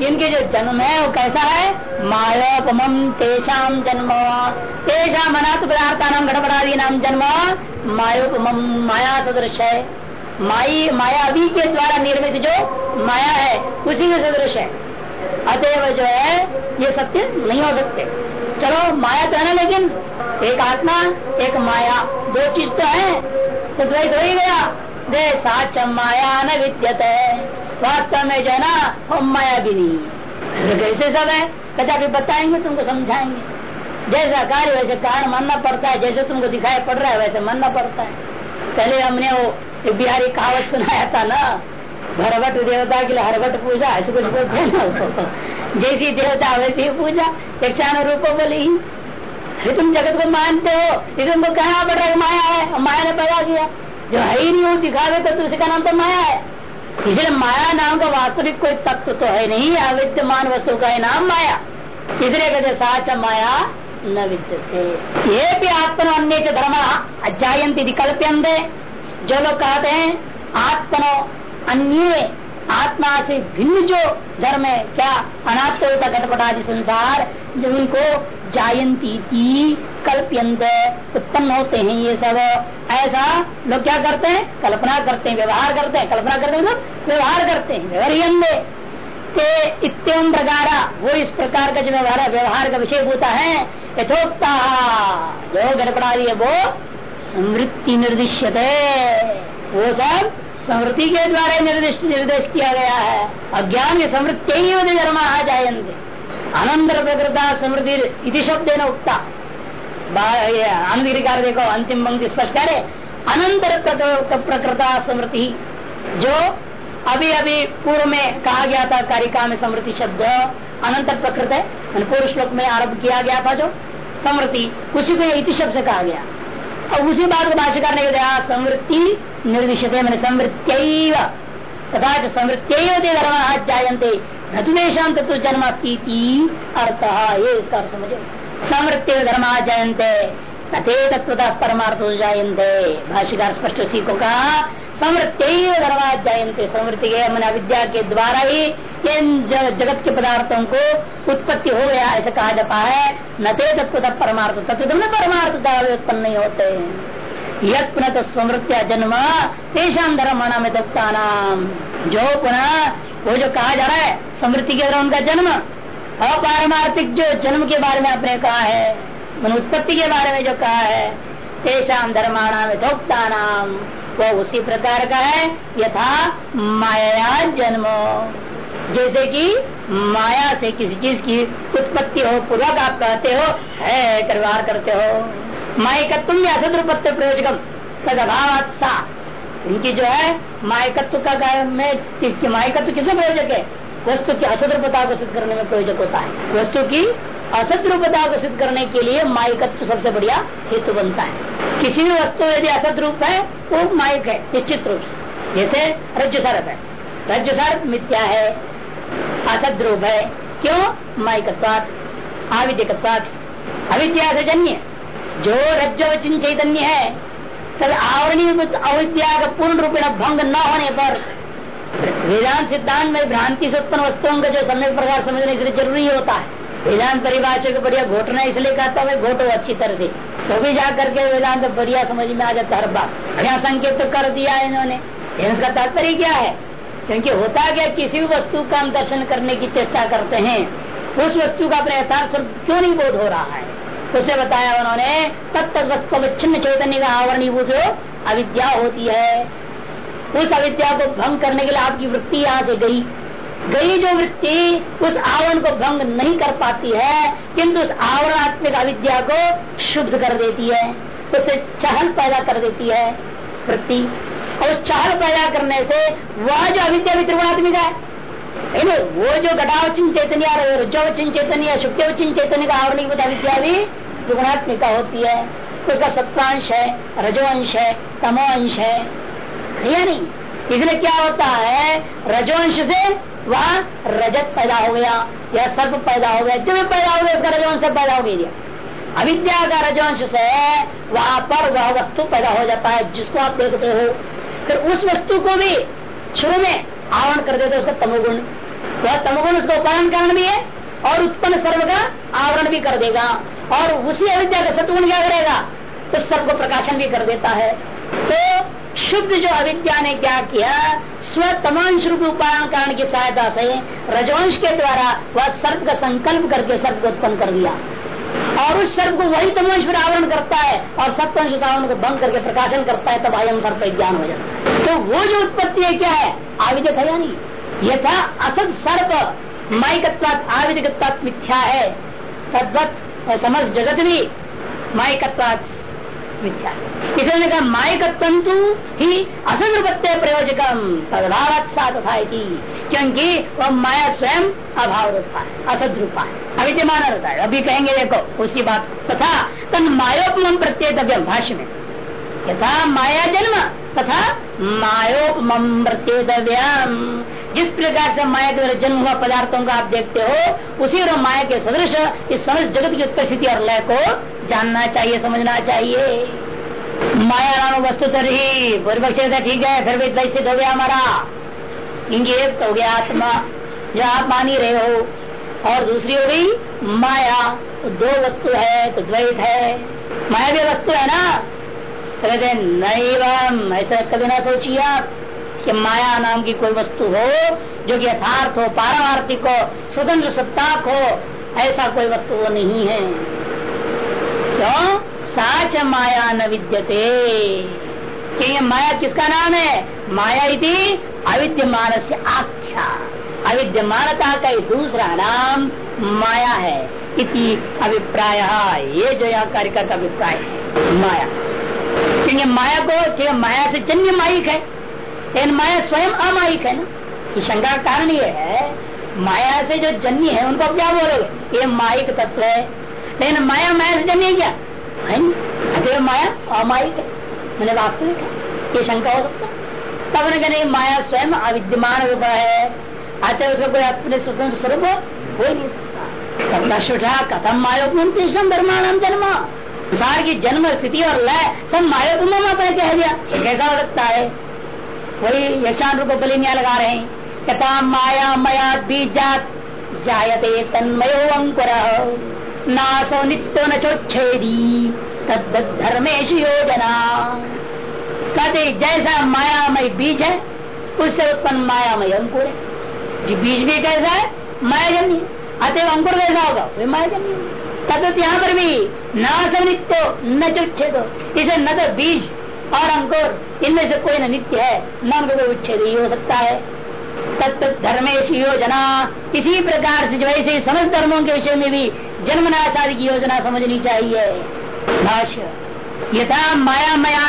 इनके जो जन्म है, वो कैसा है? मायोपम तेषाम जन्म। तेषा अनाथ पदार्था नाम घटपटादी नाम जन्म। मायोपम माया सदृश है। माई, माया मायावी के द्वारा निर्मित जो माया है, उसी के सदृश है। अतएव जो है, ये सत्य नहीं हो सकते। चलो, माया तो है ना लेकिन, एक आत्मा, एक माया। दो चीज़ तो है तो द्वैत हो ही गया। दे साच माया न विद्यत। वास्तव में जो है ना हम माया भी नहीं तो कैसे सब है? कदा भी बताएँगे, तुमको समझाएँगे। जैसा कार्य, वैसे कारण मानना पड़ता है। जैसे तुमको दिखाई पड़ रहा है, वैसे मानना पड़ता है। पहले हमने वो बिहारी कहावत सुनाया था ना? भरवट देवता के लिए हरवट पूजा, ऐसे कुछ बोलते हैं जैसी देवता, वैसी पूजा, यक्षान रूप बोली। तुम जगत को मानते हो। इसे तुमको कहना पड़ रहा है? माया है। माया ने पैदा किया। जो है ही नहीं हो दिखावे तो उसी का नाम तो माया है। इसलिए माया नाम का वास्तविक कोई तत्व तो है नहीं अविद्यमान वस्तु का नाम माया। इसलिए कहते साच माया न विद्यते। ये भी आत्मन अन्य धर्म अजायंती कल्प्यंते जो लोग कहते हैं, आत्मनो अन्य आत्मा से भिन्न जो धर्म है, क्या अनात्म होता घटपटादि संसार जो उनको जायंती कल्प्यंत उत्पन्न होते हैं ये सब। ऐसा लोग क्या करते हैं? कल्पना करते हैं, व्यवहार करते हैं। कल्पना करते हैं व्यवहार करते हैं। व्यवहार के इतम प्रकार, वो इस प्रकार का जो व्यवहार व्यवहार का विषय होता है, यथोक्ता। जो गड़बड़ा रही है वो समृद्धि निर्दिश्य वो सब समृद्धि के द्वारा निर्देश निर्देश किया गया है। अज्ञान की समृद्धि ही धर्म आ जाएँगे अनंतर प्रकृता समृद्धि शब्द न उगता आनंद देखो अंतिम पंक्ति स्पष्ट करे। अनंतर प्रकृता समृद्धि जो अभी अभी पूर्व में कहा गया था कारिका में समृद्धि शब्द अनंतर प्रकृत है पूर्व श्लोक में आरंभ किया गया था जो समृद्धि, उसी को इति शब्द से कहा गया। और उसी बात को भाषा करने के लिए समृद्धि निर्दिशते मैंने समृत्य तथा समृत्य धर्म जायते नतुदेशाम तत्व जन्मास्ती अर्थ, ये इसका अर्थ समझो। समृत्य धर्म जयंते तथे तत्वता परमार्थ हो जायते भाष्यकार स्पष्ट उसी को समृत्य धर्मा जयंते समृद्धि के मन विद्या के द्वारा ही इन जगत के पदार्थों को उत्पत्ति हो गया, ऐसा कहा जाता है। न ते तत्व परमार्थ तत्व न परमार्थ उत्पन्न नहीं होते। यत्न तो समृत्या जन्म तेषाम धर्म नाम जो पुनः वो जो कहा जा रहा है, समृद्धि के द्वारा उनका जन्म, अपारमार्थिक जो जन्म के बारे में आपने कहा है मन उत्पत्ति के बारे में जो कहा है तेषाम धर्माणा में धोक्ता नाम वो उसी प्रकार का है, यथा माया जन्म। जैसे कि माया से किसी चीज़ की उत्पत्ति हो, पूर्वक आप कहते हो, है व्यवहार करते हो। मायकत्व या असद्रुपत्व प्रयोजकम तद अभाव इनकी जो है, मायकत्व का में मायकत्व किसमें प्रयोजक है? वस्तु की असद्रुपता को सिद्ध करने में प्रयोजक होता है। वस्तु की असत रूपता को सिद्ध करने के लिए माइकत्व सबसे बढ़िया हेतु बनता है। किसी भी वस्तु यदि असत रूप है, वो माइक है, निश्चित रूप से। जैसे रज्जु सर्प है। रज्जु सर्प मिथ्या है, असद रूप है। क्यों? माइकत्वात आविद्यकत्वात अविद्या से जन्य। जो रज्जवचिन चैतन्य है तब आवरणी अविद्या पूर्ण रूप भंग न होने पर वेदांत सिद्धांत में भ्रांति से उत्पन्न वस्तुओं का जो समय प्रकार समझने के लिए ज़रूरी होता है। वेदांत परिभाषा को बढ़िया घोटना इसलिए कहता है घोटो अच्छी तरह से। तो भी जा करके वेदांत बढ़िया समझ में आ जाता हर बात। यहाँ संकेत तो कर दिया है इन्होंने। इसका तात्पर्य क्या है? क्योंकि होता क्या, किसी भी वस्तु का हम दर्शन करने की चेष्टा करते हैं, उस वस्तु का अपने यथार्थ क्यों नहीं बोध हो रहा है? उसे बताया उन्होंने, तब तक वस्तु चैतन्य का आवरणीभूत अविद्या होती है। उस अविद्या को भंग करने के लिए आपकी वृत्ति यहाँ से गई। गई जो वृत्ति, उस आवरण को भंग नहीं कर पाती है, किंतु उस आवरणात्मक अविद्या को शुद्ध कर देती है। उसे चहल पैदा कर देती है वृत्ति। और उस चहल पैदा करने से वह जो अविद्या त्रिगुणात्मिक है। वो जो घटावचिन चैतन्य रुजवचिन चैतन्य शुक्तिवचिन चैतन्य का आवरणीभूत अविद्या भी त्रिगुणात्मिका होती है उसका सत्वांश है रजोअंश है तमो अंश है या नहीं? इसलिए क्या होता है रजोअंश से वहाँ रजत पैदा हो गया, या सर्प पैदा हो गया, जो भी पैदा हो गया, उसका रजवंश पैदा हो गया। अविद्या का रजवंश से वहाँ पर वह वस्तु पैदा हो जाता है, जिसको आप देखते हो। फिर उस वस्तु को भी शुरू में आवरण कर देते उसका तमोगुण। वह तमगुण उसका उपायन कारण भी है, और उत्पन्न सर्व का आवरण भी कर देगा। और उसी अविद्या का सत्गुण क्या करेगा? उस सर्व को प्रकाशन भी कर देता है। तो शुद्ध जो अविद्या ने क्या किया? स्व तमांश रूप उपायन कारण की सहायता से रजवंश के द्वारा वह सर्प का संकल्प करके सर्प को उत्पन्न कर दिया। और उस सर्प को वही तमंश फिर आवरण करता है और सप्तंश आवरण को भंग करके प्रकाशन करता है, तब अयम सर्प ज्ञान हो जाता है। तो वो जो उत्पत्ति है, क्या है? आविद्य था या नहीं? यथा असत सर्प। माइकत्वात आविदिकत्वात मिथ्या है। तद्वत समझ जगत भी माइकत्वात मिथ्या। इसलिए कहा मायक ही असदृपत्य प्रयोजकम तदभावत सा तथा क्योंकि वह माया स्वयं अभाव रूपा है असद रूपा है, अविद्यमान रहता है। अभी कहेंगे, देखो, उसी बात तथा तन मायोपम प्रत्येतव्यम भाष्य में। यथा माया जन्म तथा मायोपम प्रत्येतव्यम जिस प्रकार से माया द्वारा जन्म हुआ पदार्थों का आप देखते हो, उसी और माया के सदृश, इस समस्त जगत की उपस्थिति और लय को जानना चाहिए, समझना चाहिए। माया नाम वस्तु तो रही पूर्वक्ष ठीक है, फिर भी सिद्ध हो गया हमारा। क्योंकि एक तो हो गया आत्मा, जो आप मान ही रहे हो, और दूसरी हो गई माया। तो दो वस्तु है तो द्वैत है। माया भी वस्तु है ना कहते नहीं ऐसा कभी ना सोचिए आप कि माया नाम की कोई वस्तु हो जो कि यथार्थ हो पारमार्थिक हो, स्वतंत्र सत्ताक हो, ऐसा कोई वस्तु वो नहीं है। क्यों? साच माया न विद्यते। कि माया किसका नाम है? माया इति अविद्यमान से आख्या। अविद्यमानता का दूसरा नाम माया है। इति अभिप्राय। ये जो यहाँ कार्यकर्ता अभिप्राय है, माया। क्योंकि माया को माया से जन्य माइक है लेकिन माया स्वयं अमायिक है ना? ये शंका का कारण ये है, माया से जो जन्य है, उनको क्या बोलोगे? ये माइक तत्व है। लेकिन माया माया से जन्य क्या? माया अमायिक है, मैंने वास्तविक ये शंका हो सकता तब ने माया स्वयं अविद्यमान रूप है। अतः उसको कोई अपने स्वतंत्र स्वरूप हो ही नहीं सकता। कथम मायोपम धर्माणाम जन्म। संसार की जन्म स्थिति और लय सब मायोपम कह दिया। कैसा हो? सकता है वही यशान रूप बलिनिया लगा रहे हैं। कथा माया मया बीजात जायते तन्मयो अंकुर। नासो नित्यो न चोच्छेदी। तद धर्मेश योजना। कहते, जैसा मायामय बीज है, उससे उत्पन्न मायामय अंकुर है। जी, बीज भी कैसा है? मायाजन्य। अतः अंकुर कैसा होगा? वे तद यहाँ पर भी न नित्यो न चुच्छेदो। इसे न तो बीज और अंकुर इनमें से कोई न नित्य है, न उनको कोई उच्छेद ही हो सकता है। तत्त धर्मेश योजना, इसी प्रकार से जो ऐसे समस्त धर्मों के विषय में भी जन्मनाशादि की योजना समझनी चाहिए। भाष्य, यथा माया मया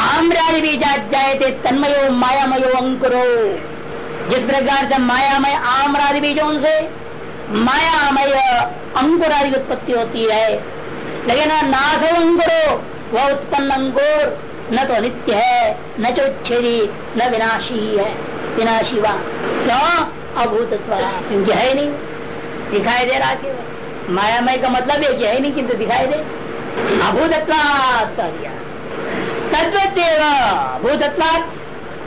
आम्रादि बीजा थे तन्मयो मायामयो अंकुरो। जिस प्रकार से मायामय आम्रादि बीजों से मायामय अंकुर आदि उत्पत्ति होती है। लेकिन नाथ अंकुरो वह उत्पन्न अंकुर न तो नित्य है, न चोच्छेदी, न विनाशी है। विनाशी वा। क्यों? अभूत क्योंकि है नहीं। दिखाई दे रहा केवल। मायामय का मतलब है कि है नहीं, किंतु दिखाई दे। दिया। तद्वत भूतत्वात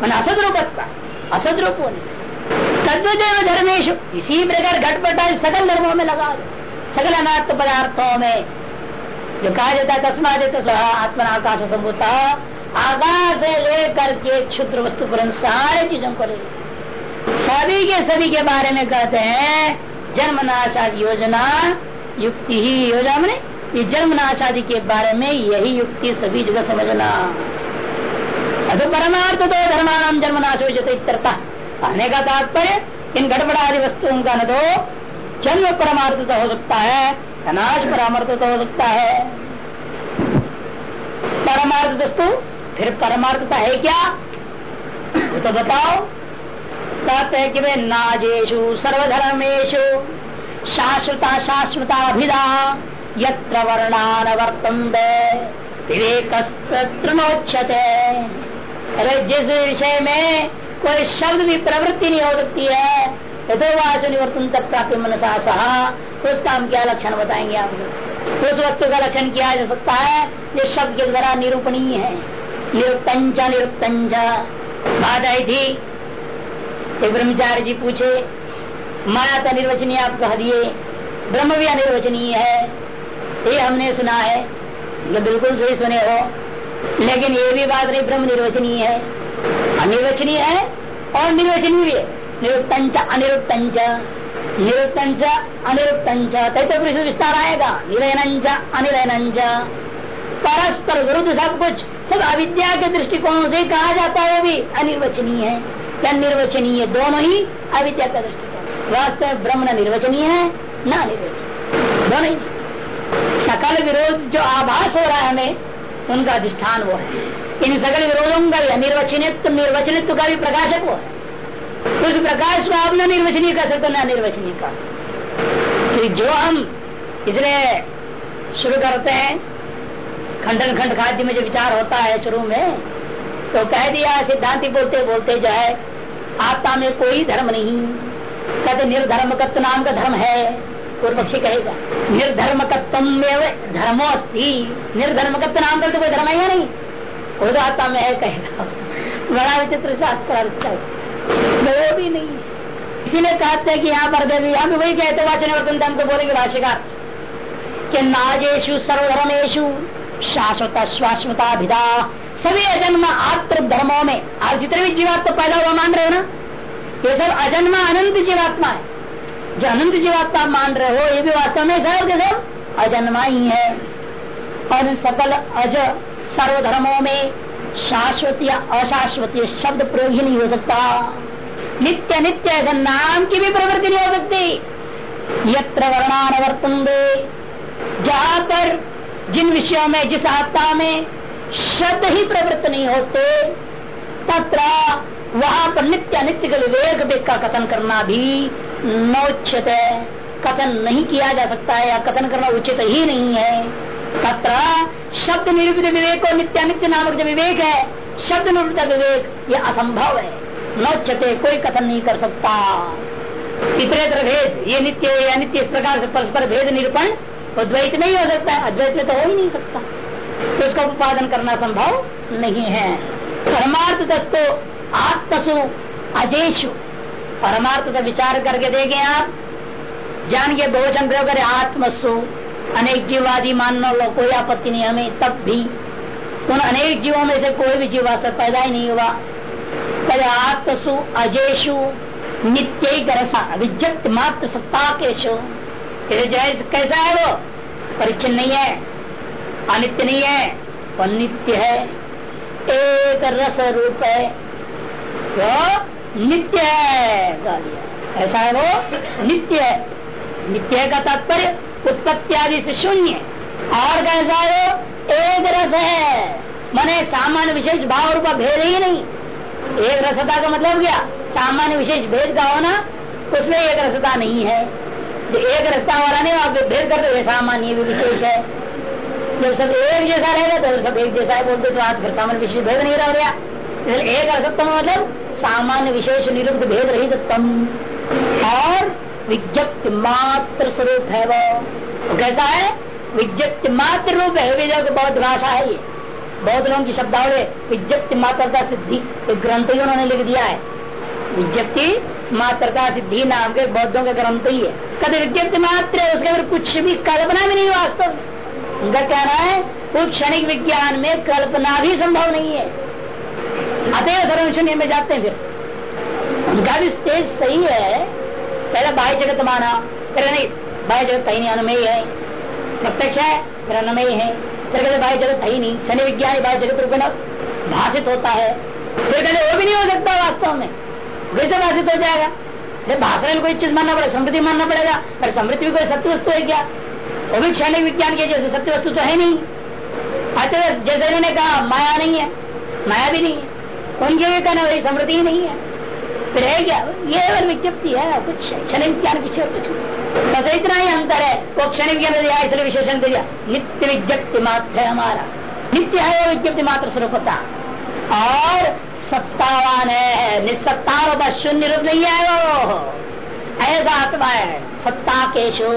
मन असद रूपत्वा असद रूप होने तद्वदेव धर्मेश इसी प्रकार घटपटा सकल धर्मों में लगा दो। सकल अनाथ पदार्थों में। जो कहा जाता है तस्मा देते आत्मन आकाश संभूता। आकाश से लेकर के क्षुद्र वस्तु पर सारे चीज़ों को ले सभी के सभी के बारे में कहते हैं जन्म नाशादि योजना, युक्ति ही योजना मैंने? ये जन्म नाशादि के बारे में यही युक्ति सभी जगह समझना। अतो परमार्थ तो धर्मानाम जन्म नाश हो जाते कहने का तात्पर्य, इन गड़बड़ा आदि वस्तुओं का न तो जन्म परमार्थ हो सकता है नाश परामर्थ तो हो सकता है। परमार्थ वस्तु, फिर परमार्थता है क्या? वो तो बताओ। कहते हैं कि वे नाजेशु सर्वधर्मेशु शाश्वता शाश्वता अभिधा यत्र वर्णान वर्तन्ते विवेक अरे जिस विषय में कोई शब्द भी प्रवृत्ति नहीं हो सकती है। यथोवाच निवर्तन तक प्राप्ति मनसा सहा। उसका हम क्या लक्षण बताएँगे आपको उस वस्तु का लक्षण किया जा सकता है, जो शब्द के द्वारा निरूपणीय है। निरुक्तंच निरुक्तंच बात आई थी। ब्रह्मचार्य जी पूछे, माया तो निर्वचनीय आप कह दिए। ब्रह्म भी अनिर्वचनीय है। ये हमने सुना है। बिल्कुल सही सुने हो। लेकिन ये भी बात नहीं, ब्रह्म निर्वचनीय है। अनिर्वचनीय है और निर्वचनीय भी है। निरुक्तंच अनिरुक्तंच निरुक्तंच अनिरुक्तंच तैतो पुरुष विस्तार आएगा। निलयनंच अनिलयनंच परस्पर विरुद्ध सब कुछ, सब अविद्या के दृष्टिकोण से कहा जाता है भी अनिर्वचनीय है। या निर्वचनीय? दोनों ही अविद्या का दृष्टिकोण। वास्तव ब्रह्म न निर्वचनीय है, न निर्वचनीय दोनों ही। सकल विरोध जो आभास हो रहा है हमें, उनका अधिष्ठान वो है। इन सकल विरोधों का निर्वचनित्व निर्वचनित्व का भी प्रकाशक है उस प्रकाश को आप न निर्वचनीय कर सकते, न निर्वचनीय कर सकते। जो हम इसलिए शुरू करते हैं, खंडन खंड खाद्य में जो विचार होता है शुरू में तो कह दिया, सिद्धांति बोलते बोलते जो है आत्मा में कोई धर्म नहीं। कहते, निर्धर्मकत्व नाम का धर्म है, पूर्व पक्षी कहेगा। निर्धर्मकत्व धर्मो अस्थि निर्धर्मकत्व नाम का तो कोई धर्म है नहीं? वो तो में है कहेगा बड़ा विचित्र शास्त्र वो भी नहीं। इसीलिए कहते हैं कि यहाँ पर देवी, हम वही कहते वाचन वर्तन हमको बोलेंगे भाष्यकार, कि नाजेशु सर्वधर्मेशु शाश्वत शाश्वताभिधा सभी अजन्म आत्र धर्मों में, आज जितने भी जीवात्मा तो पैदा हुआ मान रहे हो ना? ये सब अजन्मा अनंत जीवात्मा है। जो अनंत जीवात्मा मान रहे हो, ये भी वास्तव में सब के सब अजन्मा ही है। और सकल अज सर्वधर्मों में शाश्वत या अशाश्वत शब्द प्रयोग ही नहीं हो सकता। नित्य नित्य ऐसा नाम की भी प्रवृत्ति नहीं हो सकती। यत्र वर्णान वर्तन दे जहाँ पर जिन विषयों में, जिस आत्मा में शब्द ही प्रवृत्त नहीं होते, तत्र वहाँ पर नित्य नित्य के विवेक का कथन करना भी नोचित है कथन नहीं किया जा सकता है या कथन करना उचित ही नहीं है। तत्र शब्द निरूपित विवेक और नित्यानित्य नामक जो विवेक है, शब्द निरूपित विवेक, ये असंभव है। नौचते कोई कथन नहीं कर सकता। इतरेतर भेद ये नित्य या नित्य इस प्रकार से परस्पर भेद निरूपण तो नहीं हो सकता, अद्वैत में तो हो ही नहीं सकता। तो उसका उत्पादन करना संभव नहीं है। परमार्थ दस्तो आत्मसु अजेशु परमार्थ का विचार करके देखें आप, जान के बहुचन प्रयोग करें आत्मसु। अनेक जीववादी मानना लो कोई आपत्ति नहीं, हमें तब भी। उन अनेक जीवों में से कोई भी जीव वास्तव पैदा ही नहीं हुआ। कल आत्मसु अजेशु नित्य रसा मात्र सत्ता केशु। कैसा है वो? परिचन्न नहीं है, अनित्य नहीं है वो नित्य है। एक रस रूप है, वो नित्य है ऐसा है वो? नित्य है। नित्य का तात्पर्य उत्पत्ति आदि से शून्य। और कैसा है, एक रस है। मैंने सामान्य विशेष भाव रूपा भेद ही नहीं। एक रसता का मतलब क्या? सामान्य विशेष भेद का होना, उसमें एक रसता नहीं है। जो एक रसता वाला नहीं, आप भेद करते सामान्य भी विशेष है। जब सब एक जैसा रहेगा तो सब एक जैसा है बोलते तो आज फिर सामान्य विशेष भेद नहीं रह गया। एक रसत्व मतलब सामान्य विशेष निरुद्ध भेद रही तम और विज्ञप्ति मात्र स्वरूप है वो। कैसा है, विज्ञप्ति मात्र रूप है। वेदों की बहुत भाषा है ये। बहुत लोगों की शब्दावली विज्ञप्ति मात्रता सिद्धि। एक ग्रंथ ही उन्होंने लिख दिया है। विज्ञप्ति मात्रता सिद्धि नाम के बौद्धों का ग्रंथ ही है। कभी विज्ञप्ति मात्र है, उसके अंदर कुछ भी कल्पना भी नहीं वास्तव उनका कहना है? उस क्षणिक विज्ञान में कल्पना भी संभव नहीं है। अतः धर्म शून्य में जाते हैं फिर। उनका भी स्टेज सही है। पहले बाह्य जगत माना, फिर नहीं, बाह्य जगत कहीं नहीं, अनुमेय है। प्रत्यक्ष है, फिर अनुमेय है। फिर कहते बाह्य जगत है ही नहीं, शनि विज्ञान बाह्य जगत रूप भाषित होता है। फिर कहते वो भी नहीं हो सकता वास्तव में। कैसे भाषित हो जाएगा? जब भाषण में कोई चीज़ मानना पड़ेगा, समृद्धि मानना पड़ेगा, पर समृद्धि भी कोई सत्य वस्तु है क्या? वो भी क्षणिक विज्ञान के जैसे सत्य वस्तु तो है नहीं। अच्छा जैसे इन्होंने कहा, माया नहीं है, माया भी नहीं है। उनके भी कहना वही समृद्धि ही नहीं है। फिर है क्या ये विज्ञप्ति है, कुछ क्षण किसी और कुछ बस इतना ही अंतर है, वो क्षण विज्ञान दिया, इसलिए विशेषण दिया। नित्य विज्ञप्ति मात्र है हमारा। नित्य है विज्ञप्ति मात्र स्वरूपता और सत्तावान है निस्सत्ता होता शून्य रूप नहीं है वो। ऐसा आत्मा है सत्ता केशो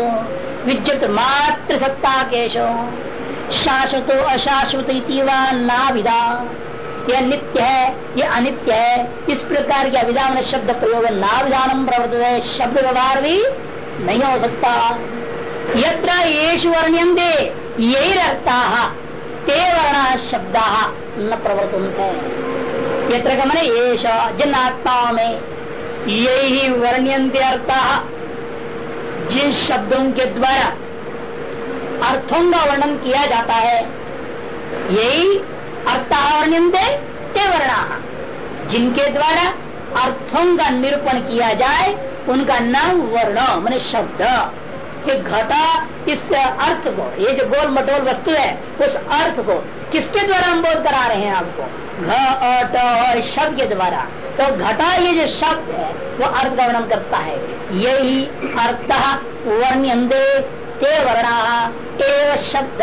विद्युत मात्र सत्ता केशो शाश्वतो अशाश्वत ना विदा यह नित्य है, ये अनित्य है। इस प्रकार के अभिधान शब्द प्रयोग नाभिधानम प्रवर्तित। शब्द व्यवहार भी नहीं हो सकता। यत्र येषु वर्ण्यंते यही रहता, ते वर्ण शब्द न प्रवर्तनते। यत्र गमन येष जिन आत्माओं में यही वर्ण्यंते अर्थ, जिन शब्दों के द्वारा अर्थों का वर्णन किया जाता है, यही अर्थावर्ण्यंते ते वर्णा जिनके द्वारा अर्थों का निरूपण किया जाए, उनका नाम वर्ण, मान शब्द। घटा इस अर्थ को, ये जो गोल मटोल वस्तु है, उस अर्थ को किसके द्वारा हम बोध करा रहे हैं आपको? घट शब्द के द्वारा। तो घटा ये जो शब्द है, वो अर्थ का वर्णन करता है। यही अर्थ वर्ण्यंदे ते वर्णा, एव शब्द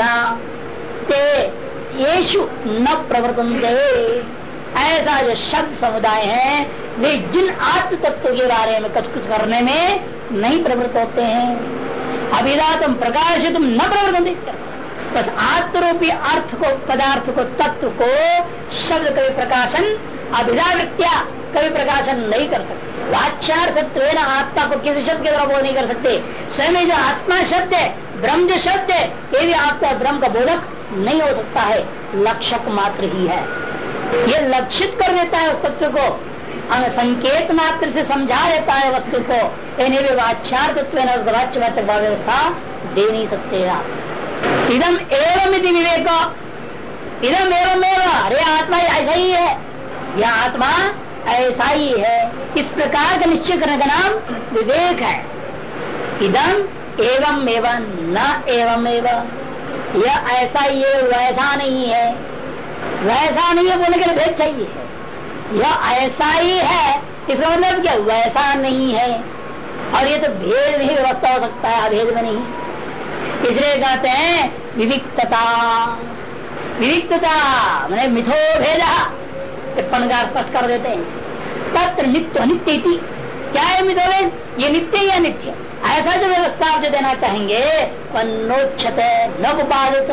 येषु न प्रवर्तन ऐसा जो शब्द समुदाय है, वे जिन आत्म तत्व के बारे में कुछ कुछ करने में नहीं प्रवृत्त होते हैं। अभिधा तुम प्रकाश तुम न प्रवर्तन बस आत्मरूपी अर्थ को, पदार्थ को, तत्व को, शब्द कवि प्रकाशन अभिधाव्या कभी प्रकाशन नहीं कर सकते। वाच्यार्थत्व आत्मा को किसी शब्द के द्वारा बोध नहीं कर सकते। स्वयं जो आत्मा शब्द है, ब्रह्म जो शब्द है, ये भी आपका ब्रह्म का बोधक नहीं हो सकता है। लक्षक मात्र ही है। ये लक्षित कर देता है उस तत्व को। संकेत मात्र से समझा देता है वस्तु को। इन्हें व्यवस्था दे नहीं सकते इदम एवं विवेक। इदम एवं एवं अरे आत्मा ऐसा ही है। यह आत्मा ऐसा ही है। इस प्रकार का निश्चय करने का नाम विवेक है। इदम एवं एवं न एवं एवं यह ऐसा ही है, वैसा नहीं है। वैसा नहीं है बोलने के लिए भेद चाहिए। यह ऐसा ही है, इसका मतलब क्या? वैसा नहीं है। और ये तो भेद ही व्यवस्था हो सकता है, अभेद में नहीं। इसलिए कहते हैं, विविक्तता। विविक्तता मैंने मिथो भेदा। टिप्पण का स्पष्ट कर देते हैं। तत्र नित्य अनित्य क्या है मिथोवेद ये नित्य या नित्य? ऐसा जो व्यवस्था आप जो देना चाहेंगे न उपादित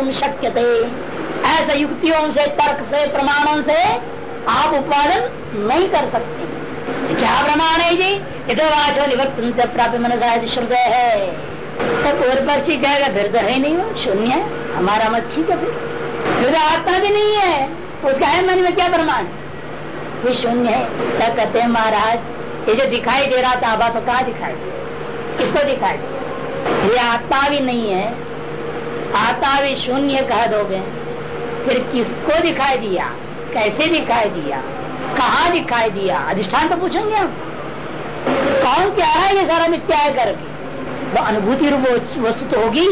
ऐसा युक्तियों से, तर्क से, प्रमाणों से आप उत्पादन नहीं कर सकते। क्या प्रमाण है जी? इधर वाचो निवक्त प्राप्त मन श्रुद है। तो कहेगा फिर तो है नहीं वो, शून्य है। हमारा मत ठीक है फिर। फिर आत्मा भी नहीं है। उसका है मन में क्या प्रमाण? वो शून्य है। क्या कहते हैं महाराज? ये जो दिखाई दे रहा था आभा तो कहा दिखाई दे किसको दिखाई दे ये आत्मा भी नहीं है। आत्मा भी शून्य कह दोगे। फिर किसको दिखाई दिया? कैसे दिखाई दिया? कहा दिखाई दिया? अधिष्ठान तो पूछेंगे हम कौन क्या है ये सारा मिथ्या करके? वो अनुभूति रूप वस्तु तो होगी।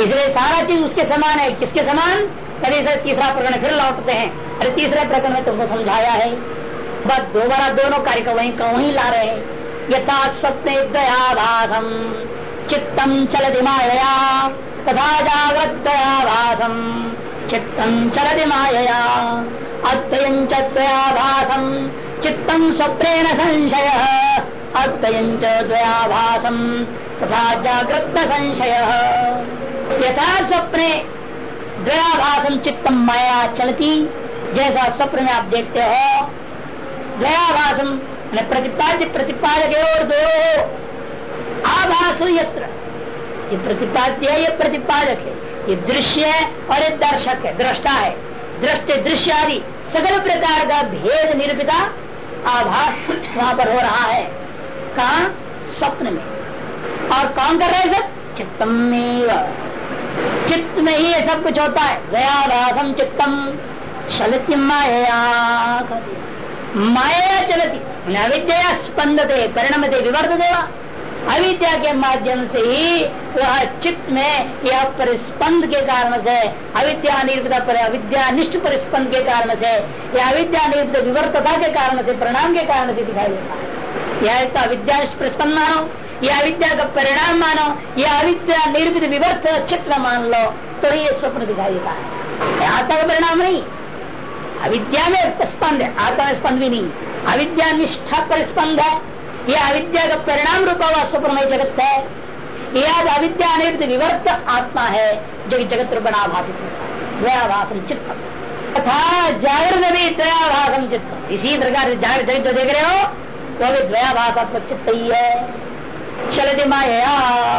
इसलिए सारा चीज़ उसके समान है। किसके समान? से तीसरा प्रकरण फिर लौटते हैं। अरे तीसरे प्रकरण में तुमको समझाया है। बस दोबारा दोनों कार्य को वहीं वहीं ला रहे यथा स्वप्न दयाभासम चित्तम चल माया तथा जागृत दयाभासम चित्तम चल माया अत्यं दयाभासम चित्तम स्वप्न संशय। अत्यं दयाभासम तथा जागृत संशय। यथा स्वप्ने दयाभाषम चित्तम माया चलती, जैसा स्वप्न में आप देखते हो दयाभाषम प्रतिपाद्य प्रतिपादक और दो। आभास यत्र। ये प्रतिपाद्य है ये प्रतिपादक। है ये दृश्य है और ये दर्शक है, दृष्टा है। दृष्टि दृश्य आदि सकल प्रकार का भेद निरूपिता आभास वहाँ पर हो रहा है। कहा? स्वप्न में। और कौन कर रहे हैं चित्तम चित्त में ही सब कुछ होता है। दयाभासम चित्तम। चलती माया चलती। अविद्या स्पंदते परिणमते विवर्त देवा अविद्या के माध्यम से ही वह चित्त में यह परिस्पंद के कारण से, अविद्या पर, अविद्यानिष्ठ परिस्पंद के कारण से, या अविद्या निर्मित विवर्तता के कारण से, परिणाम के कारण से दिखाई देता है। यह तो अविद्यानिष्ठ परिस्पंद मानो, यह अविद्या का परिणाम मानो, यह अविद्या निर्मित विवर्त चित्र मान लो तो ये स्वप्न दिखाई देता है। आत्मा का परिणाम नहीं। अविद्या में स्पंद है आत्मा स्पंद भी नहीं। अविद्या निष्ठा पर स्पंद है। यह अविद्या का परिणाम रूपा हुआ स्वप्नमय जगत है। यह अविद्या विवर्त आत्मा है, जो जगत रूप बना भाषित होता है। चित्त तथा जागृत भी द्वयाभाषम चित्त इसी प्रकार जागृत जगत जो देख रहे हो वो भी द्वयाभाषात्मक चित्त ही है। चलती माया,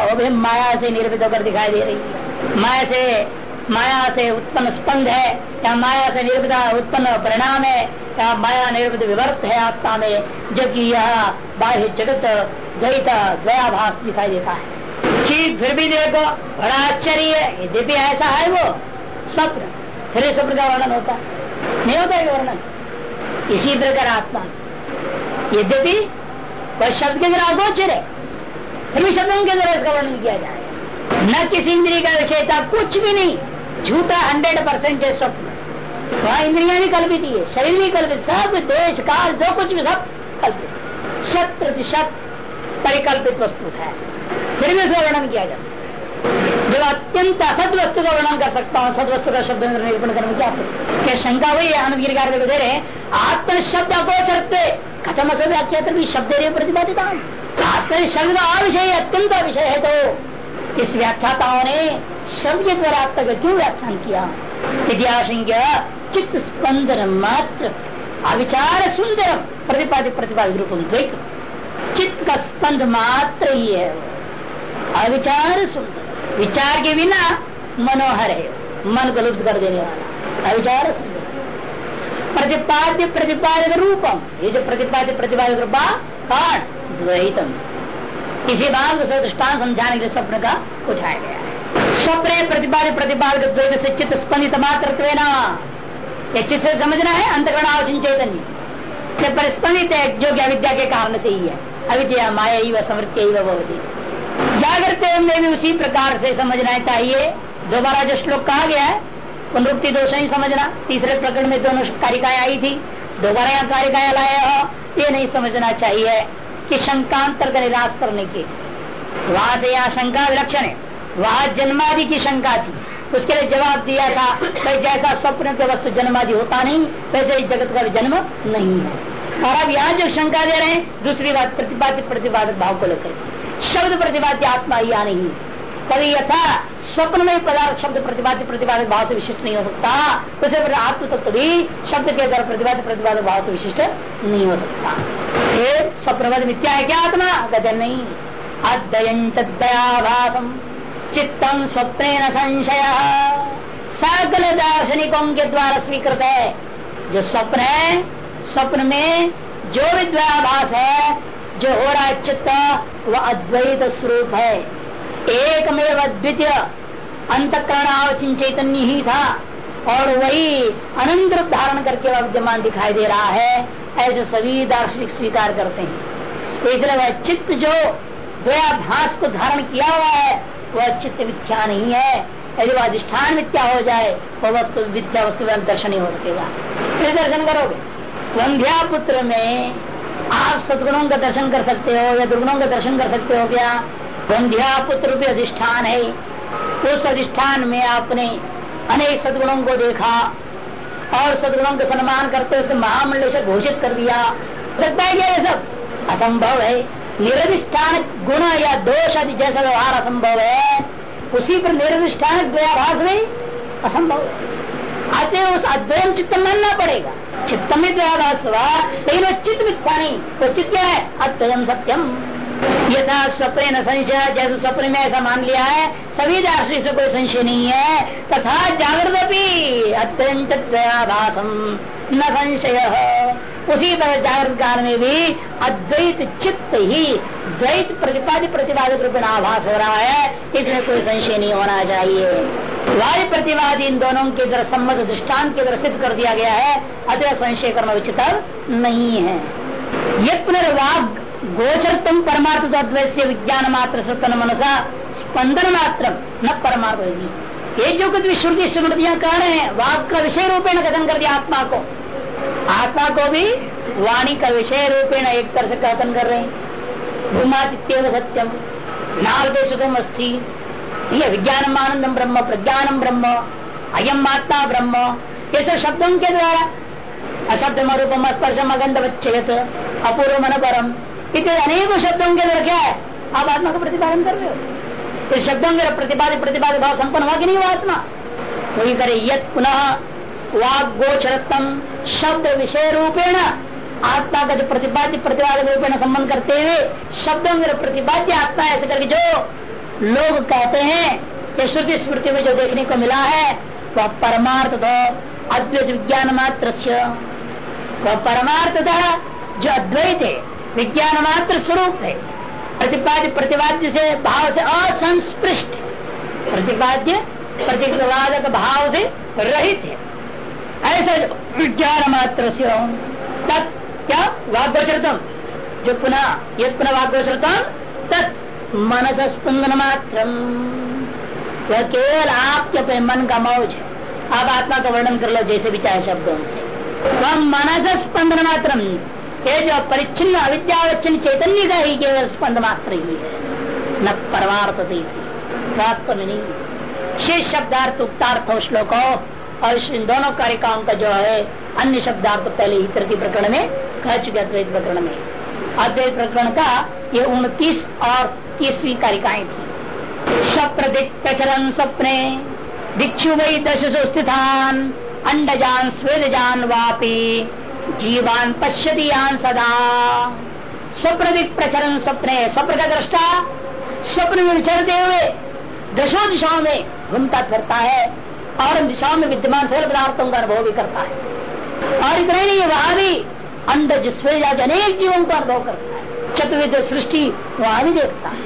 वो भी माया से निर्मित होकर दिखाई दे रही है। माया से माया से उत्पन्न स्पंद है, या माया से निर्मित उत्पन्न परिणाम है, या माया निर्मित विवर्त है आत्मा में, जबकि यह बाह्य जगत द्वैत द्वयाभास दिखाई देता है। ठीक फिर भी देखो, बड़ा आश्चर्य है। यद्यपि ऐसा है वो स्वप्न फिर स्वप्न का वर्णन होता नहीं होता है वर्णन। इसी प्रकार आत्मा। यद्यपि वह शब्द के अंदर अगोचर है। फिर भी शब्दों के अंदर इसका वर्णन किया जाए। न किसी इंद्रिय का विषय था, कुछ भी नहीं। झूठा हंड्रेड परसेंट है स्वप्न वहाँ इंद्रिया भी कल्पित है शरीर भी कल्पित, सब देश, काल, जो कुछ भी सब कल्पित। शत प्रतिशत परिकल्पित वस्तु है। फिर भी उसका वर्णन किया जाता जब अत्यंत असत वस्तु का वर्णन कर सकता हूँ सद वस्तु का शब्द निरूपण करने क्या क्या शंका हुई है? आनंद गिरकार दे रहे आत्म शब्द अगोचरते। खत्म असद व्याख्या शब्द प्रतिपादित आत्म शब्द अविषय अत्यंत विषय है तो इस व्याख्याताओं ने शब्द द्वारा तक क्यों व्याख्यान किया? इतिहास चित्त स्पंदन मात्र, अविचार सुंदर प्रतिपादित प्रतिपादित रूप चित्त का स्पंद मात्र ही है अविचार सुंदर। विचार के बिना मनोहर है मन को लुप्त कर देने वाला। अविचार सुंदर। प्रतिपाद्य प्रतिपादित रूपम। ये जो प्रतिपाद्य प्रतिपादित रूपा, कारण, द्वैतम। इसी बात को दृष्टान समझाने के लिए स्वप्न का उठाया गया है। स्वप्न प्रतिपाद प्रतिपाद से चित्त स्पंदित मात्र चित्त से समझना है अंतकरणावचिन चैतन्य। परिस्पंदित है जो कि अविद्या के कारण से ही है। अविद्या, माया ही व समृत्य ही जागृत में भी उसी प्रकार से समझना चाहिए। दोबारा जो श्लोक कहा गया है, पुनरुक्ति दोष ही समझना। तीसरे प्रकरण में दोनों कारिकाएँ आई थी। दोबारा यहाँ कारिकाएँ लाया हो। ये नहीं समझना चाहिए। कि शंकांतर का निराश करने के वहाँ से यहाँ शंका विलक्षण है। वहाँ जन्मादि की शंका थी। उसके लिए जवाब दिया था, भाई जैसा स्वप्न के वस्तु जन्मादि होता नहीं, वैसे जगत का जन्म नहीं है। और अब यहाँ जो शंका दे रहे हैं, दूसरी बात प्रतिपादित प्रतिपादक भाव को लेकर। शब्द प्रतिपाद्य आत्मा या नहीं कभी यथा स्वप्न में पदार्थ शब्द प्रतिपाद्य प्रतिपादक भाव से विशिष्ट नहीं हो सकता। उसे फिर आत्म तत्व भी शब्द के द्वारा प्रतिपाद्य प्रतिपादक भाव से विशिष्ट नहीं हो सकता। फिर स्वप्न मिथ्या है क्या आत्मा? गजन नहीं। अद्वयं दयाभासम चित्तम स्वप्न संशय। सकल दार्शनिकों के द्वारा स्वीकृत है। जो स्वप्न है, स्वप्न में जो विद्याभास है, जो हो रहा है चित्त, वह अद्वैत स्वरूप है। एक में द्वितीय। अंतकरण चैतन्य ही था। और वही अनंत रूप धारण करके विद्यमान दिखाई दे रहा है, ऐसे सभी दार्शनिक स्वीकार करते हैं। इसलिए वह चित्त जो द्वयाभास को धारण किया हुआ है, वह चित्त मिथ्या नहीं है। यदि वह अधिष्ठान मिथ्या हो जाए, वह वस्तु विद्या वस्तु दर्शन ही हो सकेगा। फिर दर्शन करोगे? वंध्या पुत्र में आप सदगुणों का दर्शन कर सकते हो या दुर्गुणों का दर्शन कर सकते हो क्या? वंध्या पुत्र भी अधिष्ठान है उस अधिष्ठान में आपने अनेक सदगुणों को देखा और सदगुणों का सम्मान करते उसको महामंडल से घोषित कर दिया। लगता है क्या ये सब असंभव है। निरधिष्ठान गुण या दोष आदि जैसा व्यवहार असंभव है। उसी पर निरधिष्ठान द्वयाभास में असंभव है। अतः उस अध्ययन चित्त मानना पड़ेगा। चित्त में द्वयाभास हुआ लेकिन वो चित्त मिथ्या नहीं वो चित्त क्या है? अद्वयम सत्यम। यथा स्वप्न न संशय, जैसे स्वप्न में ऐसा मान लिया है, सभी दार्शनिक से कोई संशय नहीं है, तथा जागृत भी अत्यंत न संशय। उसी तरह जागृत काल में भी अद्वैत चित्त ही द्वैत प्रतिपादित प्रतिपादित रूप में आभास हो रहा है, इसमें कोई संशय नहीं होना चाहिए। वायु प्रतिवादी इन दोनों के द्वारा सम्मत दृष्टान के द्वारा सिद्ध कर दिया गया है, अतः संशय करना उचित नहीं है। ये पुनर्वाग गोचर तुम परमार्थ अद्वैत से विज्ञान मात्र सतन मनसा, स्पंदन मात्र न परमार्थ ये जो कुछ श्रुति स्मृतियाँ कह रहे हैं वाक का विषय रूपेण कथन कर दिया आत्मा को। आत्मा को भी वाणी का विषय रूपेण एक तरह से कथन कर रहे हैं। भूमादित्य सत्यम। नाल सुखम अस्थि ये विज्ञानम आनंदम ब्रह्म, प्रज्ञानम ब्रह्म, अयम आत्मा ब्रह्म। ये सब शब्दों के द्वारा अशब्द रूपम स्पर्शम अगंध बच्चेत अपूर्व मन इतने अनेक शब्दों के द्वारा क्या है? आप आत्मा का प्रतिपादन कर रहे हो। इस शब्दों के प्रतिपादित प्रतिपादित भाव संपन्न हुआ कि नहीं हुआ आत्मा? वही करे यद पुनः वाग गोचरतम शब्द विषय रूपेण आत्मा का जो प्रतिपाद्य प्रतिपादक रूपेण संबंध करते हुए शब्दों में प्रतिपाद्य आत्मा ऐसे करके जो लोग कहते हैं, ये श्रुति स्मृति में जो देखने को मिला है, वह परमार्थ तो अद्वैत विज्ञान मात्र वह परमार्थ था जो अद्वैत है, विज्ञान मात्र स्वरूप है। प्रतिपाद्य प्रतिपाद्य से भाव से असंस्पृष्ट प्रतिपाद्य प्रतिपादक भाव से रहित है। ऐसे विज्ञान मात्र से तत् क्या? वाग्योचरतम जो पुनः यद पुनः वाग्योचरतम तत् मनस स्पंदन मात्र वह केवल आपके अपने मन का मौज है। आप आत्मा का वर्णन कर लो, जैसे भी चाहे शब्दों से। वह मनस स्पंदन मात्र ये जो परिच्छिन्न, अविद्यावच्छिन्न चैतन्य का ही केवल स्पंद मात्र ही है। न परमार्थ वास्तव में नहीं। शेष शब्दार्थ, उक्तार्थ श्लोको और इन दोनों कारिकाओं का जो है, अन्य शब्दार्थ पहले ही तृतीय प्रकरण में कह चुके अद्वैत प्रकरण में। अद्वैत प्रकरण का ये उनतीस और तीसवीं कारिकाएँ थी। स्वप्रदिक प्रचलन स्वप्ने, दिक्षु वही दश स्थितान, अंडजान स्वेदजान वापी, जीवान पश्यतियान सदा। स्वप्रदिक प्रचरण स्वप्ने, स्वप्न का दृष्टा, स्वप्न में विचरते हुए दशो दिशाओं में घूमता फिरता है। और दिशाओं में विद्यमान सरल पदार्थों का अनुभव भी करता है। और इतना नहीं वहाँ भी अंड जिसमें अनेक जीवों का अनुभव करता है। चतुर्विद सृष्टि वहाँ भी देखता है।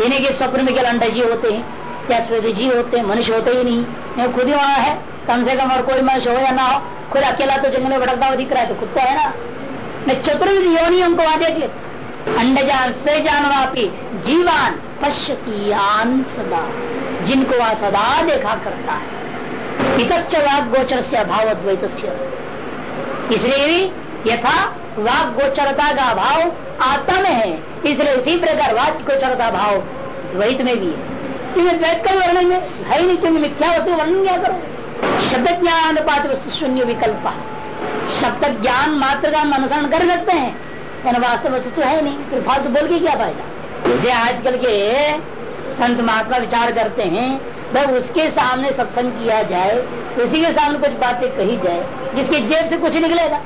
यानी कि स्वप्न में केवल अंडा जी होते हैं, या स्वेद जी होते हैं, मनुष्य होते ही नहीं। खुद ही वहाँ है। कम से कम और कोई मनुष्य हो या ना हो, खुद अकेला तो जंगल में भटकता हुआ दिख रहा है तो खुद तो है ना। मैं चतुर्विद योनियों को वहाँ देख लेता अंडजान स्वेजान वापी जीवान पश्यतियान सदा। जिनको वह सदा देखा करता है। इतच वाक गोचर से अभाव अद्वैत इसलिए भी यथा वाक गोचरता का अभाव आत्मा में है। इसलिए उसी प्रकार वाक गोचरता भाव द्वैत में भी है। क्योंकि द्वैत का वर्णन में है नहीं, क्योंकि मिथ्या वस्तु वर्णन क्या करो? शब्द ज्ञान पात्र वस्तु शून्य विकल्प। शब्द ज्ञान मात्र का हम अनुसरण कर सकते हैं वास्तव वस्तु तो है नहीं। फिर फालतू बोल के क्या फ़ायदा? जैसे आजकल के संत महात्मा विचार करते हैं, जब उसके सामने सत्संग किया जाए, उसी के सामने कुछ बातें कही जाए, जिसके जेब से कुछ निकलेगा,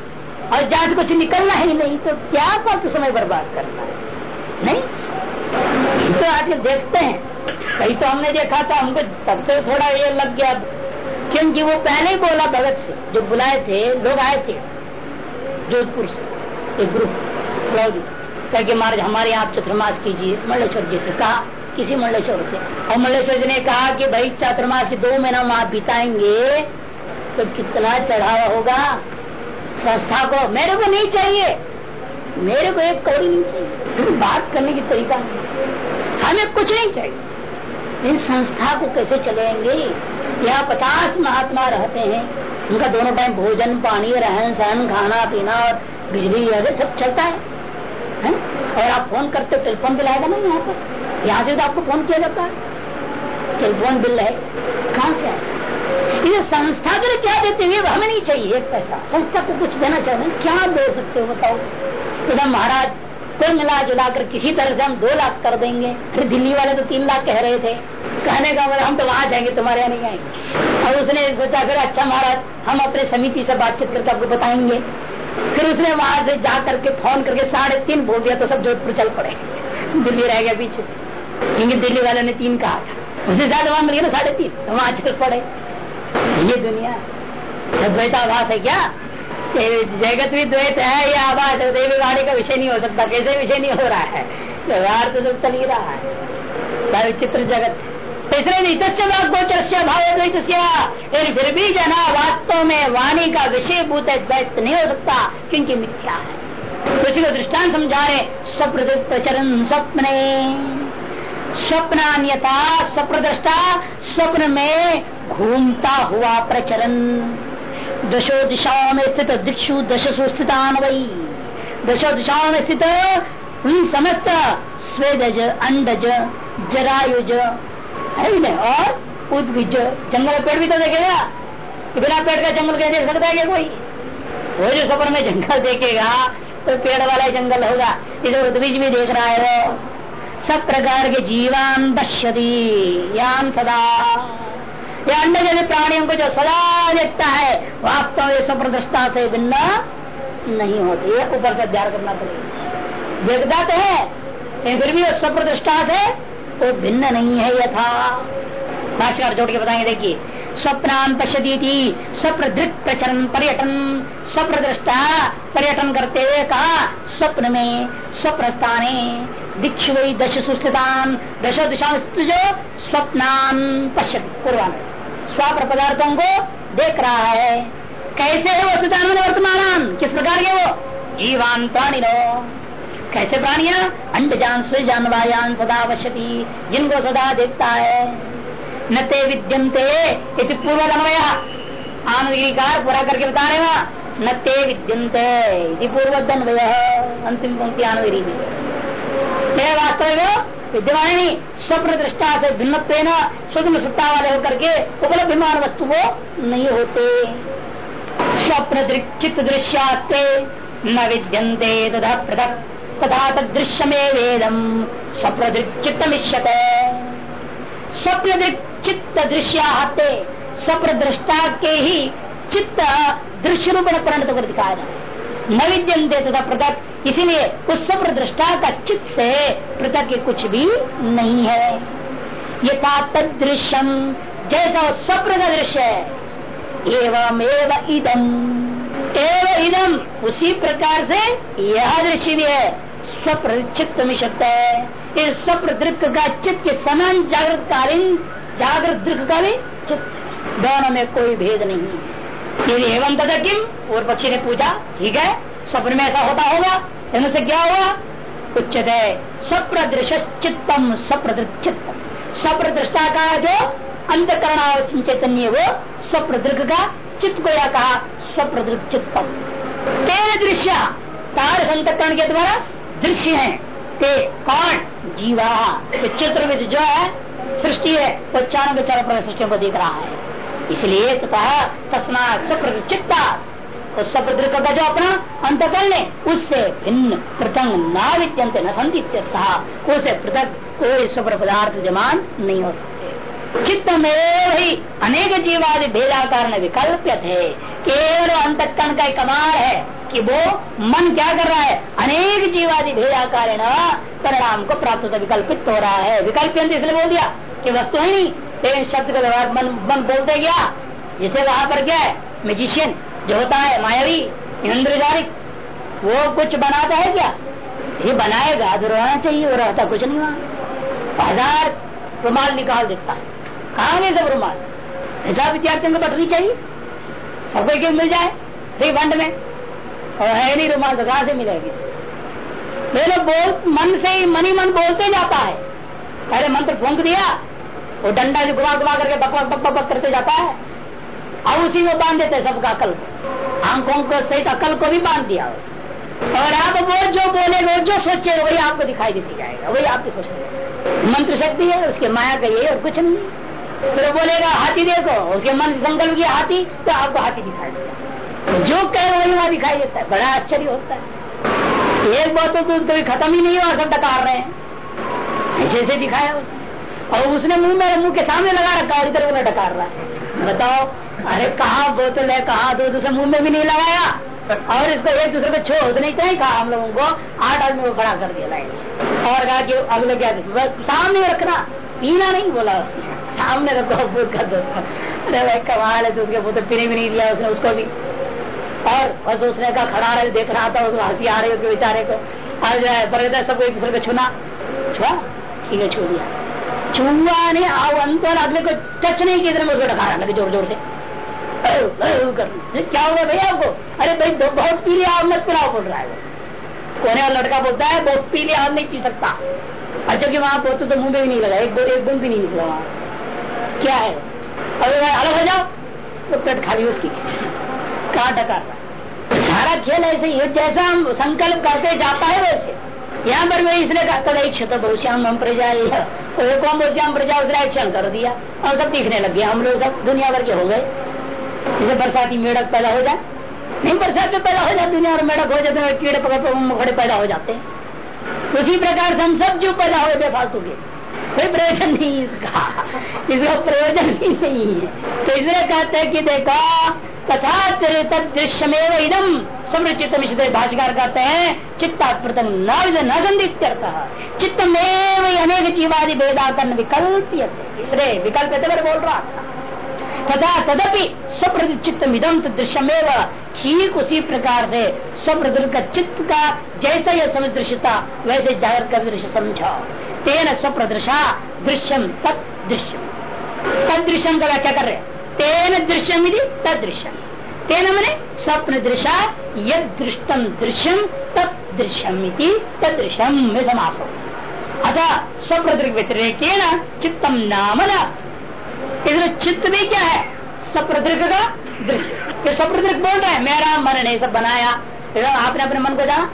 और जहाँ से कुछ निकलना ही नहीं तो क्या फालतू समय बर्बाद करना है? नहीं? तो आजकल देखते हैं। कहीं तो हमने देखा था, हमको तब से थोड़ा ये लग गया, क्योंकि वो पहले ही बोला भगत से, जो बुलाए थे, लोग आए थे, जोधपुर से, एक ग्रुप करके महाराज, हमारे यहाँ चतुर्मास कीजिए। मंडलेश्वर जी से कहा किसी मंडलेश्वर से। और मंडलेश्वर जी ने कहा कि भाई, चतुर्मास के दो महीना वहाँ बिताएँगे तो कितना चढ़ावा होगा। संस्था को, मेरे को नहीं चाहिए। मेरे को एक कौड़ी नहीं चाहिए। बात करने की तरीका हमें कुछ नहीं चाहिए। इन संस्था को कैसे चलेंगे यहाँ पचास महात्मा रहते हैं। उनका दोनों टाइम भोजन, पानी, रहन सहन, खाना पीना और बिजली सब चलता है। है? और आप फ़ोन करते हो, टेलीफोन बिल आएगा ना यहाँ पर? यहाँ से तो आपको फ़ोन किया जाता है। टेलीफोन बिल है। कहाँ से आए ये संस्था के क्या देते हुए हमें नहीं चाहिए एक पैसा। संस्था को कुछ देना चाहिए क्या दे सकते हो बताओ? तो महाराज कुल मिला जुला कर किसी तरह से हम दो लाख कर देंगे? अरे दिल्ली वाले तो तीन लाख कह रहे थे। कहने का मतलब हम तो वहाँ जाएँगे, तुम्हारे यहाँ नहीं आएँगे। और उसने सोचा, फिर अच्छा महाराज, हम अपने समिति से बातचीत करके आपको बताएँगे। फिर उसने वहाँ से जा करके फ़ोन करके साढ़े तीन बोल दिया तो सब जोधपुर चल पड़े। दिल्ली रह गया पीछे। क्योंकि दिल्ली वाले ने तीन कहा था। उसे ज़्यादा वहाँ मिल गया ना, साढ़े तीन। तो वहाँ चल पड़े ये दुनिया। द्वैताभास है क्या? जगत भी द्वैत है या आवाज़ है? देवी वाणी का विषय नहीं हो सकता। कैसे विषय नहीं हो रहा है? व्यवहार तो सब चल ही रहा है। विचित्र जगत है? इसलिए गोचर से भाव फिर भी जना, वास्तव में वाणी का विषय भूत द्वैत नहीं हो सकता, क्योंकि मिथ्या है। उसी को दृष्टान समझा रहे स्वप्न प्रचरण स्वप्न। स्वप्न दृष्टा स्वप्न में घूमता हुआ प्रचरण दशो दिशाओं में स्थित दिक्षु दशसु स्थितान वही। दशो दिशाओं में स्थित उन समस्त स्वेदज, अंडज, जरायुज, है और उद्भिज जंगल पेड़ भी तो देखेगा। बिना पेड़ का जंगल क्या देख सकता है क्या कोई? वो जो सफ़र में जंगल देखेगा तो पेड़ वाला जंगल होगा। इधर उद्भिज भी देख रहा है। सब प्रकार के जीवान पश्यती। यान सदा। ये अन्य जैसे प्राणियों को जो सदा देखता है, वास्तव में स्वप्न दृष्टा से भिन्न नहीं होती। है ऊपर से अध्ययन करना पड़ेगा। देखता तो है फिर भी स्वप्न दृष्टा से वो भिन्न नहीं है यथा। भाष्यकार जोड़ के बताएँगे, देखिए, स्वप्नान पश्यती स्वप्न दृक प्रचरण पर्यटन। स्वप्न दृष्टा पर्यटन करते हुए कहा, स्वप्न में स्वप्न स्थाने दीक्ष वही दश सुस्थितान दश दिशा जो स्वप्नान पश्यति। पूर्वान स्वाप्र पदार्थों को देख रहा है। कैसे है वो सिद्धांत वर्तमान किस प्रकार के वो? जीवान प्राणी कैसे प्राणिया? अंड अंडजान स्विजान वायान सदा वश्यति, जिनको सदा देखता है। न ते विद्यंते पूर्व अन्वय आनंदगिरीकार पूरा करके बता रहे वहाँ। न ते विद्यंते पूर्व अन्वय अंतिम पंक्ति आनंदगिरी वास्तव विद्यमान नहीं स्वप्न दृष्टा से भिन्न स्वतंत्र सत्ता वाले होकर के उपलब्धमान वस्तु वो नहीं होते। स्वप्न चित्त दृश्याते न विद्यंते तथा पृथक। तथा तदृश्य में वेदम। स्वप्न चित्त मिश्यते स्वप्न चित्त दृश्याते स्वप्न दृष्टा के ही चित्त दृश्य रूप में परिणत कर दिखाया जाए न तथा पृथक इसीलिए उस स्वप्न दृष्टा का चित्त से पृथक कुछ भी नहीं है। यथा तदृश्यम जैसा स्वप्न का दृश्य है। एवं एवं इदम। एवं इदम, उसी प्रकार से यह दृश्य भी है। स्वप्न चित्त मिशत है। इस स्वप्न दृक का चित्त के समान जागृत कालीन जागृत दृक का भी चित्त दोनों में कोई भेद नहीं है। यदि एवं तथा किम और पक्षी ने पूछा, ठीक है स्वप्न में ऐसा होता होगा इनसे क्या हुआ? उच्चत है स्वप्न दृश्य चित्तम स्वप्न चित्त स्वप्न का जो अंत अंतकरण चैतन्य वो स्वप्न का चित्त को यह कहा स्वप्न चित्तम तेरे दृश्य तार संतकरण के द्वारा दृश्य है। ते कौन? जीवा। तो चित्रविद जो है, सृष्टि है वो चारों के चारों सृष्टियों को देख रहा है। इसलिए तो कहा तस्मा स्वप्र चित्ता स्वप्रदृक का जो अपना अंत कर ले, उससे भिन्न पृथंग न न संदित कहा उसे पृथक कोई स्वप्र पदार्थ विद्यमान नहीं हो सकते। चित्त में ही अनेक जीवादि भेदाकार विकल्प थे। केवल अंत अंतकरण का कमाल है कि वो मन क्या कर रहा है? अनेक जीवादि भेदाकार परिणाम को प्राप्त विकल्पित हो रहा है। विकल्प इसलिए बोल दिया कि वस्तु है नहीं लेकिन शब्द का व्यवहार मन मन बोलते क्या जिसे वहाँ पर क्या है? मैजिशियन जो होता है, मायावी इंद्रजारिक वो कुछ बनाता है क्या? ये बनाएगा तो रहना चाहिए, वो रहता कुछ नहीं वहाँ। हज़ार रुमाल निकाल देता है। कहा गए सब रुमाल? ऐसा विद्यार्थियों को बटनी चाहिए? सबको क्यों मिल जाए? फ्री फंड में। और है नहीं रुमाल तो कहा से मिलेगी? मेरे बोल, मन से ही मनी मन बोलते जाता है। पहले मंत्र फूंक दिया वो डंडा से घुमा घुमा करके बक बक बक करते जाता है। अब उसी में बाँध देते सबका अकल। आँखों को सहित अकल को भी बाँध दिया और आप वो जो बोले, वो जो सोचे, वही आपको दिखाई देती जाएगा, वही आपकी सोच मंत्र शक्ति है, उसके माया का ये और कुछ नहीं फिर तो बोलेगा, हाथी देखो। उसके मन संकल्प किया, हाथी तो आपको हाथी दिखाई देगा जो कह, वही वहाँ दिखाई देता है। बड़ा आश्चर्य होता है। एक बात तो कभी खत्म ही नहीं हुआ, सब डकार रहे हैं। ऐसे दिखाया उसने। और उसने मुँह मेरे मुँह के सामने लगा रखा और इधर उन्हें डकार रहा। बताओ, अरे कहा बोतल है, कहा दो दूसरे मुँह में भी नहीं लगाया। और इसको एक दूसरे को छोड़ उसने इतना ही कहा हम लोगों को आठ आदमी को खड़ा कर दिया लाइन और कहा कि अगले क्या सामने रखना। पीना नहीं बोला उसने। सामने रखो कर दो अरे भाई, कमाल है उसके बोतल पीने भी नहीं दिया उसने, उसको भी। और बस उसने कहा, खड़ा रहे, देख रहा था, उसको हँसी आ रही उसके बेचारे को। आ जाए पर सबको एक दूसरे को छूना। छुआ? ठीक है, छू दिया। चूहा ने अंत अगले को टच नहीं किया उसको ढका लगे ज़ोर ज़ोर से। क्या हो भैया आपको? अरे भाई बहुत पीली आग मत पिलाओ, बोल रहा है कोने वाला लड़का बोलता है, बहुत पीली आग नहीं पी सकता। अच्छा कि वहाँ बोलते तो मुँह में भी नहीं लगा, एक दो, एक बूंद भी नहीं निकला वहाँ। क्या है? अरे अलग हो जाओ। तो पेट खाली उसकी। कहा ढका सारा खेल ऐसे ही, जैसा हम संकल्प करते जाता है वैसे। यहाँ पर भी इसने कहा तदैक्षत बहुश्याम हम प्रजा कौन बहुश्याम प्रजा उसने एक्शन कर दिया। और सब दिखने लग गया। हम लोग सब दुनिया भर के हो गए। जैसे बरसाती मेढक पैदा हो जाए। नहीं, बरसात में पैदा हो जाए दुनिया और मेढक हो जाते कीड़े पकड़ मकड़े पैदा हो जाते हैं। उसी प्रकार से हम सब जो पैदा हो गए फालतू के। कोई प्रयोजन नहीं इसका। इसका प्रयोजन ही नहीं है। तो इसलिए कहते हैं कि देखो तथा दृश्य में इदम। समृचित भाषिकार कहते हैं चित्तात्म न गंधित चित्त में अनेक जीवादि भेदाकरण विकल्प इसलिए विकल्प बोल रहा था। तथा तदपि स्वप्रचित इदम दृश्यमेव ठीक उसी प्रकार से स्वप्रदृ का चित्त का जैसा यह समझ दृश्यता वैसे जागर का दृश्य समझो। तेन स्वप्रदृशा दृश्यम तत् दृश्यम तद दृश्यम का व्याख्या कर रहे तेन दृश्यम तद दृश्यम तेन मैंने स्वप्न दृशा यद दृष्टम दृश्यम तत् दृश्यम तदृश्यम में समास हो अतः स्वप्रदृक व्यतिरेक चित्तम नाम इसलिए चित्त भी क्या है? सप्रदृक का दृश्य। सप्रदृक बोल रहे हैं मेरा मन ने सब बनाया। आपने अपने मन को जाना?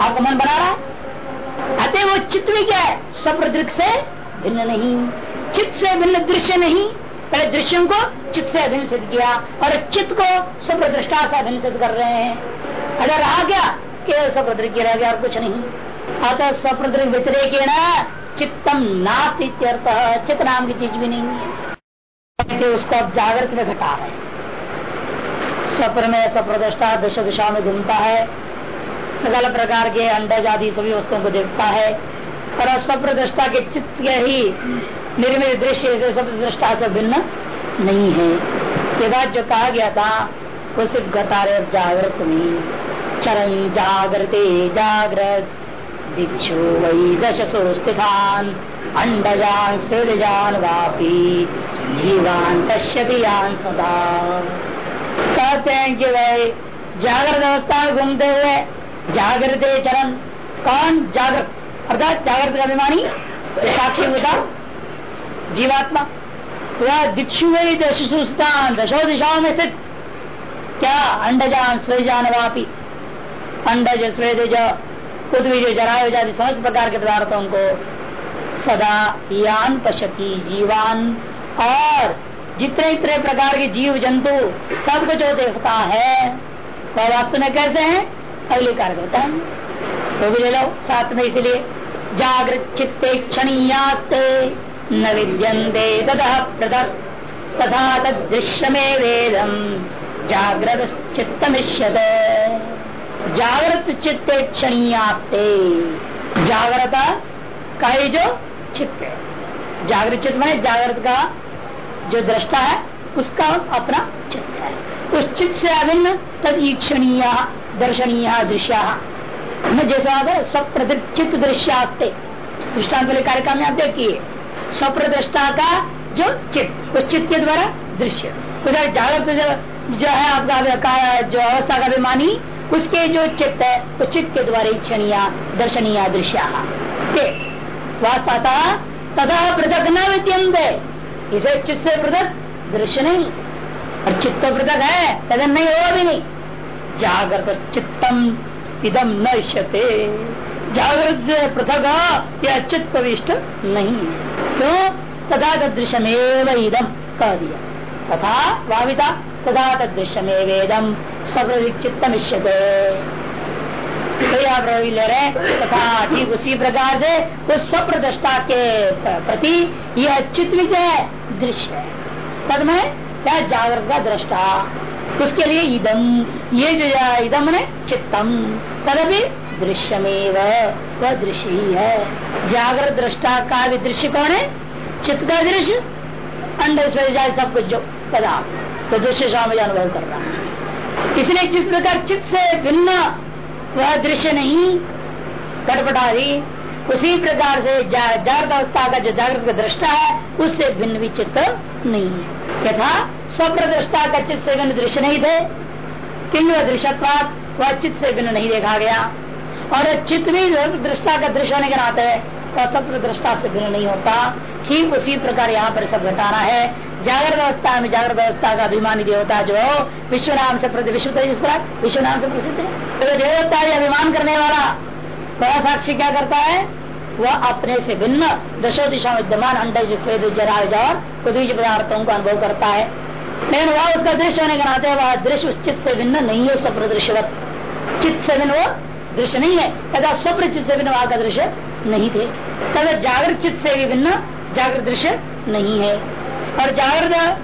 आपका मन बना रहा? है अतः वो चित्त भी क्या है? सप्रदृक से भिन्न नहीं। चित्त से भिन्न दृश्य नहीं। पहले दृश्यों को चित्त से अभिन्न सिद्ध किया और चित्त को स्वप्रदृष्टा से अभिन्न सिद्ध कर रहे हैं। अगर रहा गया केवल स्वप्रदृक रह गया और कुछ नहीं। अतः स्वप्रदृक व्यतिरेक चित्तम नास्त चित्त नाम की चीज़ भी नहीं है। कि उसको अब जागृत में घटा है। स्वप्न में सप्रदष्टा दश दिशा में घूमता है। सकल प्रकार के अंडज आदि सभी वस्तुओं को देखता है। और स्वप्रदष्टा के चित्त के ही निर्मित दृश्य से स्वप्रदष्टा से भिन्न नहीं है। ये बात जो कहा गया था, वो सिर्फ़ घटारे जागृत में चरण जागृते, जागृत। दिक्षु वही दशसो स्थितान अंडजान सृजान वापी। जीवान पश्यति सदा। कहते हैं कि भाई जागृत अवस्था में घूमते हुए जागृत चरण कौन? जागृत। अर्थात जागृत अभिमानी, साक्षी होता जीवात्मा। वह दिक्षु दशुस्थान दशो दिशाओं में स्थित क्या अंडजान स्वेजान वापी अंडज स्वेज जो जराय जाति समस्त प्रकार के पदार्थों को सदा यान पशति जीवान। और जितने इतने प्रकार के जीव जंतु सब कुछ जो देखता है, वह तो वास्तव में कैसे है? अगले कार्य होता है। तो भी ले लो, साथ में इसलिए जागृत चित्ते क्षणीयास्ते। न विद्यंते तथा पृथक तथा तदृश्य में वेदम जागृत चित्त जागृत चित्त क्षणीयास्ते जागृता का जो? चित्त। है जागृत चित्त मैंने जागृत का जो दृष्टा है, उसका अपना चित्त है। उस चित्त से अभिन्न तद ईक्षणीय दर्शनीय, दृश्य। जैसा अगर स्वप्रचित दृश्यास्ते दृष्टांत वाले कार्यक्रम में आप देखिए। स्वप्रदृष्टा का जो चित्त, उस चित्त के द्वारा दृश्य। उधर जागृत जो है आपका जो अवस्था का अभिमानी, उसके जो चित्त है, उस चित्त के द्वारा क्षणीय दर्शनीय दृश्य वास्तवता तथा पृथक न विद्यंते इसे चित्त से पृथक दृश्य नहीं। और चित्त पृथक है, तदन नहीं हो भी नहीं। जागृत चित्तम, इदम न इष्यते। जागृत पृथक यह चित्त को इष्ट नहीं क्यों? तथा तदृश्यमेव इदम कह दिया। तथा भाविता तथा तदृश्यमेव इदम सब चित्तम आप ले रहे, तथा ठीक उसी प्रकार से उस स्वप्न दृष्टा के प्रति यह चित्त है, दृश्य है। तद में क्या जागृत का दृष्टा। उसके लिए इदम ये जो इदम ने चित्तम। तदपि दृश्यमेव वह दृश्य ही। है जागृत दृष्टा का भी दृश्य कौन है? चित्त का दृश्य अंड सब कुछ जो पदार्थ। तो दृश्य स्वामी अनुभव कर रहा है। इसलिए जिस प्रकार चित्त से भिन्न वह दृश्य नहीं, कटपटा कटपटारी उसी प्रकार से जागृत अवस्था का जो जागृत का दृष्टा है, उससे भिन्न विचित नहीं है। यथा स्वप्न दृष्टा का चित्त से भिन्न दृश्य नहीं थे किंग वह दृश्यत्वाद वह चित्त से भिन्न नहीं देखा गया। और चित्त भी दृष्टा का दृश्य होने के नाते वह स्वप्न दृष्टा से भिन्न नहीं होता। ठीक उसी प्रकार यहाँ पर सब बताना है। जागृत व्यवस्था में जागृत व्यवस्था का अभिमानी देवता जो विश्व नाम से प्रति विश्व विश्व नाम से प्रसिद्ध है। तो देवता अभिमान करने वाला, बड़ा साक्षी क्या करता है? वह अपने से भिन्न दशो दिशा विद्यमान स्वेद जराज और पृथ्वी पदार्थों का अनुभव करता है। लेकिन वह उसका दृश्य होने के नाते वह दृश्य उस चित्त से भिन्न नहीं है सब दृश्यवत चित्त से भिन्न वो दृश्य नहीं है। तथा स्वप्न चित्त से भिन्न वहाँ का दृश्य नहीं थे। तथा जागृत चित्त से भी भिन्न जागृत दृश्य नहीं है। और जागृत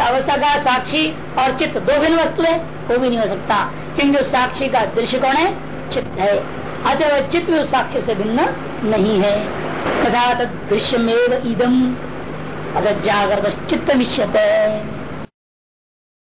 अवस्था का साक्षी और चित्त दो भिन्न वस्तु है, वो भी नहीं हो सकता। क्योंकि साक्षी का दृश्य कौन है? चित्त है। अतः चित्त भी उस साक्ष्य से भिन्न नहीं है। तथा दृश्य में इदम। अगर जागृत चित्त मिश्यत